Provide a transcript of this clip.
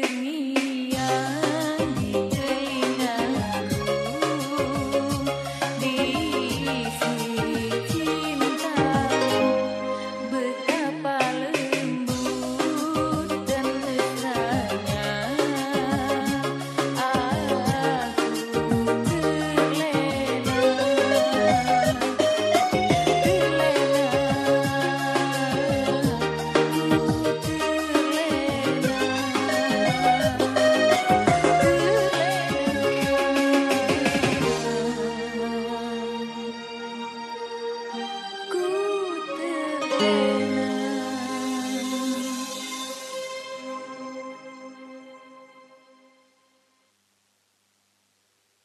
me.